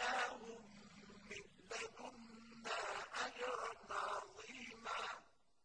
فَأَخَذْنَاهُ